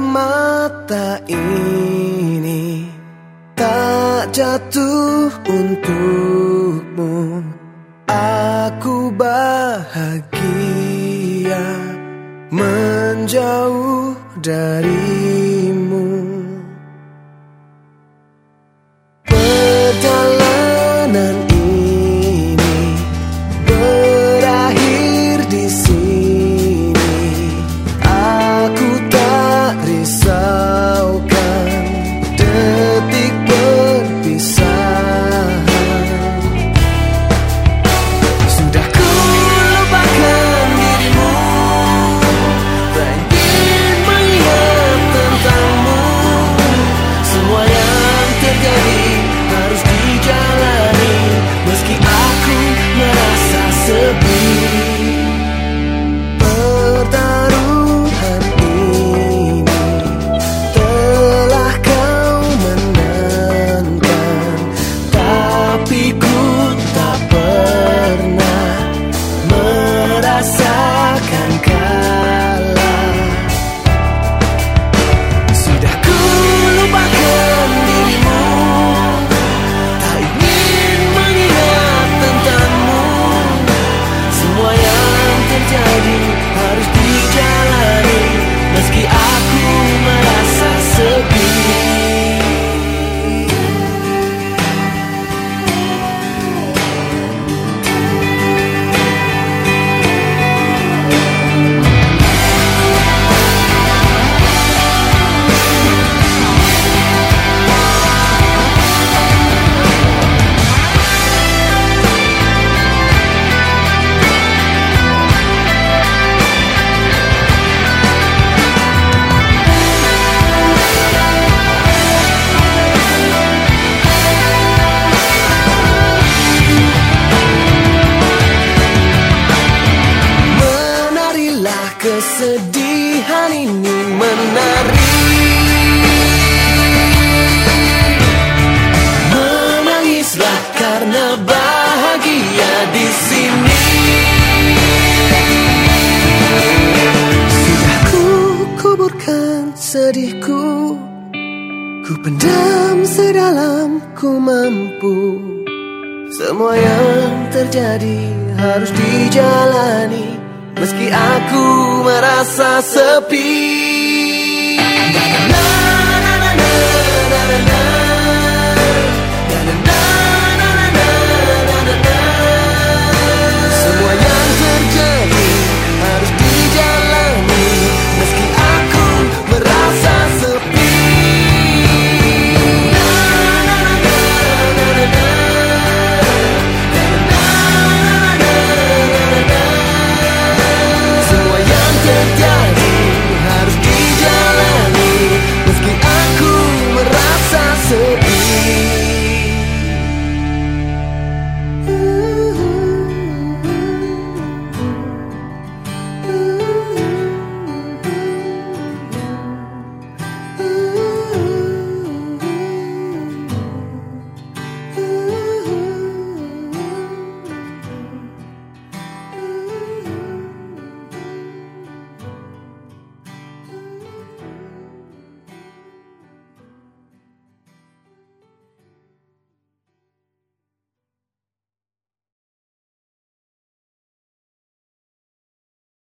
mata ini tak jatuh untukmu. Aku bahagia menjauh darimu kesedihan ini menari. Menangislah karena bahagia di sini. Sudah ku kuburkan sedihku Ku pendam sedalam ku mampu. Semua yang terjadi harus dijalani Meski aku merasa sepi